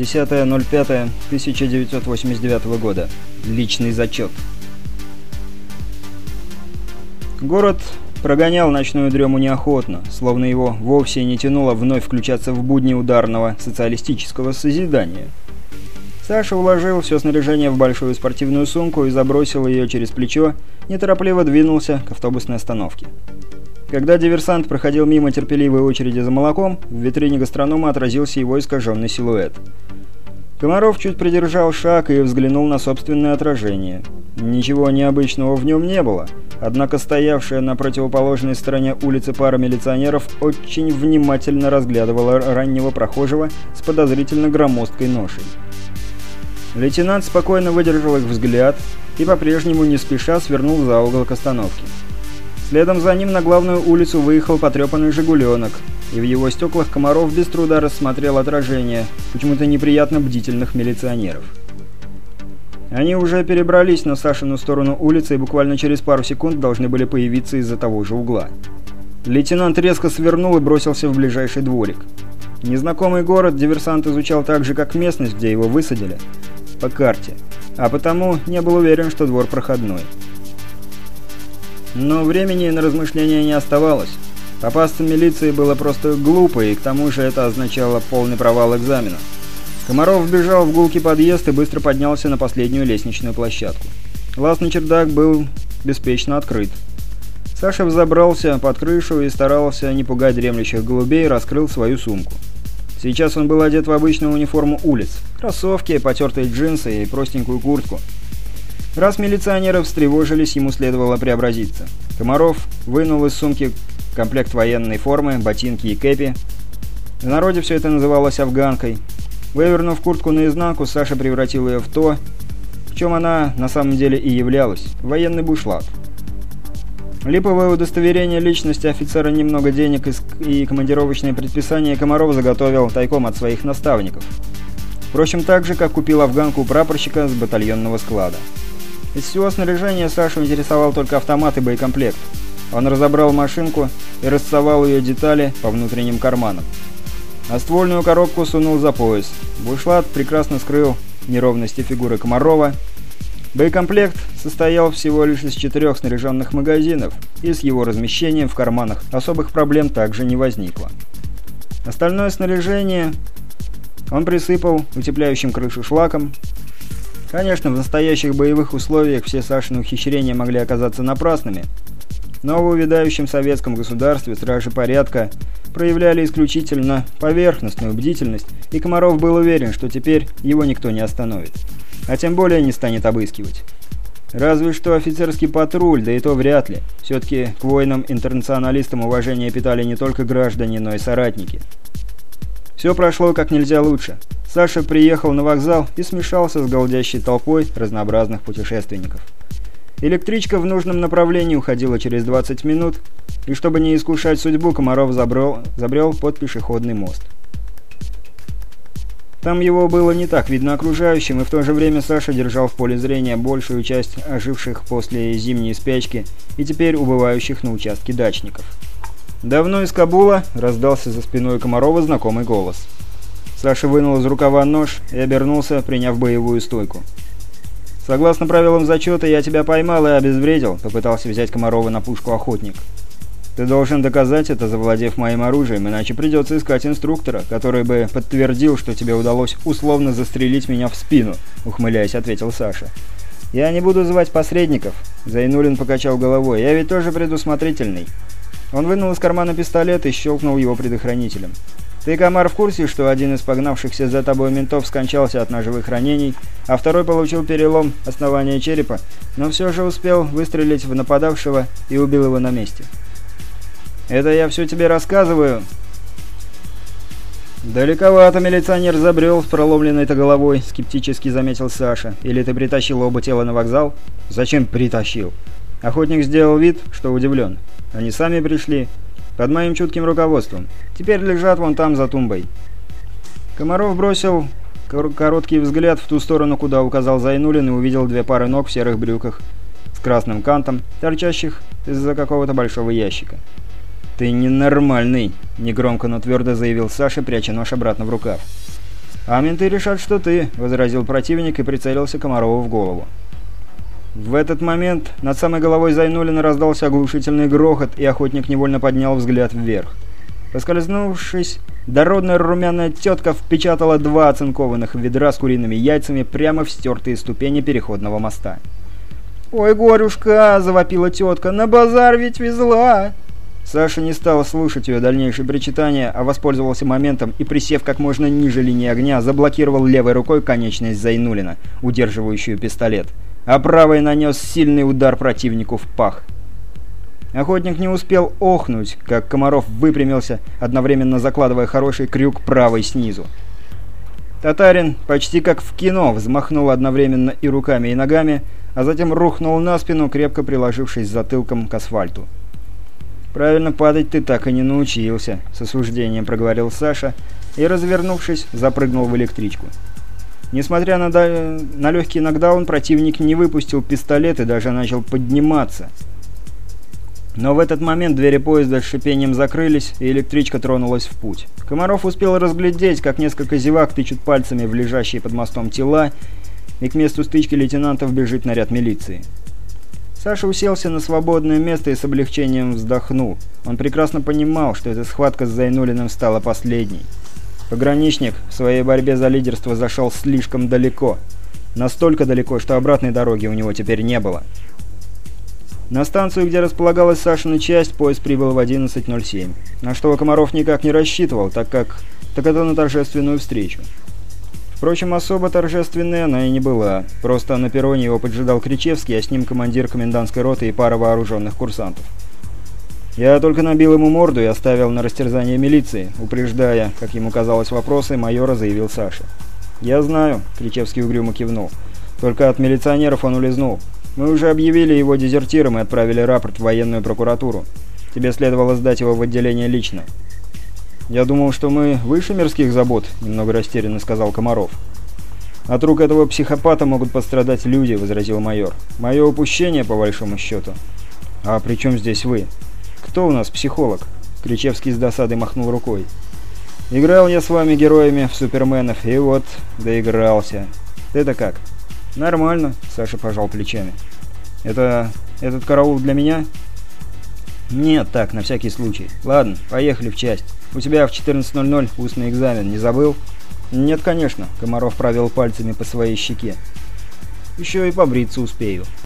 10.05.1989 года. Личный зачет. Город прогонял ночную дрему неохотно, словно его вовсе не тянуло вновь включаться в будни ударного социалистического созидания. Саша уложил все снаряжение в большую спортивную сумку и забросил ее через плечо, неторопливо двинулся к автобусной остановке. Когда диверсант проходил мимо терпеливой очереди за молоком, в витрине гастронома отразился его искаженный силуэт. Комаров чуть придержал шаг и взглянул на собственное отражение. Ничего необычного в нем не было, однако стоявшая на противоположной стороне улицы пара милиционеров очень внимательно разглядывала раннего прохожего с подозрительно громоздкой ношей. Лейтенант спокойно выдержал их взгляд и по-прежнему не спеша свернул за угол к остановке. Следом за ним на главную улицу выехал потрепанный «Жигуленок», и в его стеклах Комаров без труда рассмотрел отражение почему-то неприятно бдительных милиционеров. Они уже перебрались на Сашину сторону улицы и буквально через пару секунд должны были появиться из-за того же угла. Лейтенант резко свернул и бросился в ближайший дворик. Незнакомый город диверсант изучал так же, как местность, где его высадили, по карте, а потому не был уверен, что двор проходной. Но времени на размышления не оставалось. Попасться милиции было просто глупо, и к тому же это означало полный провал экзамена. Комаров бежал в гулкий подъезд и быстро поднялся на последнюю лестничную площадку. Лазный чердак был беспечно открыт. Саша взобрался под крышу и старался не пугать дремлющих голубей, раскрыл свою сумку. Сейчас он был одет в обычную униформу улиц. Кроссовки, потертые джинсы и простенькую куртку. Раз милиционеры встревожились, ему следовало преобразиться. Комаров вынул из сумки комплект военной формы, ботинки и кепи. В народе все это называлось афганкой. Вывернув куртку наизнанку, Саша превратил ее в то, в чем она на самом деле и являлась – военный бушлат. Липовое удостоверение личности офицера немного денег и командировочные предписания Комаров заготовил тайком от своих наставников. Впрочем, так же, как купил афганку прапорщика с батальонного склада. Из всего снаряжения Сашу интересовал только автомат и боекомплект. Он разобрал машинку и рассовал ее детали по внутренним карманам. А ствольную коробку сунул за пояс. Бушлат прекрасно скрыл неровности фигуры Комарова. Боекомплект состоял всего лишь из четырех снаряженных магазинов, и с его размещением в карманах особых проблем также не возникло. Остальное снаряжение он присыпал утепляющим крышу шлаком, Конечно, в настоящих боевых условиях все Сашины ухищрения могли оказаться напрасными, но в увядающем советском государстве стражи порядка проявляли исключительно поверхностную бдительность, и Комаров был уверен, что теперь его никто не остановит, а тем более не станет обыскивать. Разве что офицерский патруль, да и то вряд ли. Все-таки к воинам-интернационалистам уважение питали не только граждане, но и соратники. Все прошло как нельзя лучше. Саша приехал на вокзал и смешался с голдящей толпой разнообразных путешественников. Электричка в нужном направлении уходила через 20 минут, и чтобы не искушать судьбу, Комаров забрел, забрел под пешеходный мост. Там его было не так видно окружающим, и в то же время Саша держал в поле зрения большую часть оживших после зимней спячки и теперь убывающих на участке дачников. «Давно из Кабула?» – раздался за спиной Комарова знакомый голос. Саша вынул из рукава нож и обернулся, приняв боевую стойку. «Согласно правилам зачета, я тебя поймал и обезвредил», – попытался взять Комарова на пушку охотник. «Ты должен доказать это, завладев моим оружием, иначе придется искать инструктора, который бы подтвердил, что тебе удалось условно застрелить меня в спину», – ухмыляясь, ответил Саша. «Я не буду звать посредников», – Зайнулин покачал головой. «Я ведь тоже предусмотрительный. Он вынул из кармана пистолет и щелкнул его предохранителем. «Ты, Комар, в курсе, что один из погнавшихся за тобой ментов скончался от ножевых ранений, а второй получил перелом основания черепа, но все же успел выстрелить в нападавшего и убил его на месте?» «Это я все тебе рассказываю?» «Далековато милиционер забрел с проломленной-то головой», — скептически заметил Саша. «Или ты притащил оба тела на вокзал?» «Зачем притащил?» Охотник сделал вид, что удивлен. Они сами пришли. Под моим чутким руководством. Теперь лежат вон там за тумбой. Комаров бросил короткий взгляд в ту сторону, куда указал Зайнулин, и увидел две пары ног в серых брюках с красным кантом, торчащих из-за какого-то большого ящика. «Ты ненормальный!» – негромко, но твердо заявил Саша, пряча нож обратно в рукав. «А менты решат, что ты», — возразил противник и прицелился Комарову в голову. В этот момент над самой головой Зайнулина раздался оглушительный грохот, и охотник невольно поднял взгляд вверх. Поскользнувшись, дородная румяная тетка впечатала два оцинкованных ведра с куриными яйцами прямо в стертые ступени переходного моста. «Ой, горюшка!» — завопила тетка. «На базар ведь везла!» Саша не стал слушать ее дальнейшие причитания, а воспользовался моментом и, присев как можно ниже линии огня, заблокировал левой рукой конечность Зайнулина, удерживающую пистолет, а правой нанес сильный удар противнику в пах. Охотник не успел охнуть, как Комаров выпрямился, одновременно закладывая хороший крюк правой снизу. Татарин, почти как в кино, взмахнул одновременно и руками, и ногами, а затем рухнул на спину, крепко приложившись затылком к асфальту. «Правильно падать ты так и не научился», — с осуждением проговорил Саша и, развернувшись, запрыгнул в электричку. Несмотря на, на легкий нокдаун, противник не выпустил пистолет и даже начал подниматься. Но в этот момент двери поезда с шипением закрылись, и электричка тронулась в путь. Комаров успел разглядеть, как несколько зевак тычут пальцами в лежащие под мостом тела, и к месту стычки лейтенантов бежит наряд милиции. Саша уселся на свободное место и с облегчением вздохнул. Он прекрасно понимал, что эта схватка с Зайнулиным стала последней. Пограничник в своей борьбе за лидерство зашел слишком далеко. Настолько далеко, что обратной дороги у него теперь не было. На станцию, где располагалась Сашина часть, поезд прибыл в 11.07. На что Комаров никак не рассчитывал, так как... так это на торжественную встречу. Впрочем, особо торжественной она и не была. Просто на перроне его поджидал Кричевский, а с ним командир комендантской роты и пара вооруженных курсантов. Я только набил ему морду и оставил на растерзание милиции, упреждая, как ему казалось, вопросы, майора заявил Саша. «Я знаю», — Кричевский угрюмо кивнул. «Только от милиционеров он улизнул. Мы уже объявили его дезертиром и отправили рапорт в военную прокуратуру. Тебе следовало сдать его в отделение лично». «Я думал, что мы выше мирских забот», — немного растерянно сказал Комаров. «От рук этого психопата могут пострадать люди», — возразил майор. «Мое упущение, по большому счету». «А при чем здесь вы? Кто у нас психолог?» Кричевский с досадой махнул рукой. «Играл я с вами героями в Суперменов, и вот доигрался. Ты-то как?» «Нормально», — Саша пожал плечами. «Это... этот караул для меня?» «Нет, так, на всякий случай. Ладно, поехали в часть». У тебя в 14.00 устный экзамен, не забыл?» «Нет, конечно», — Комаров провел пальцами по своей щеке. «Еще и побриться успею».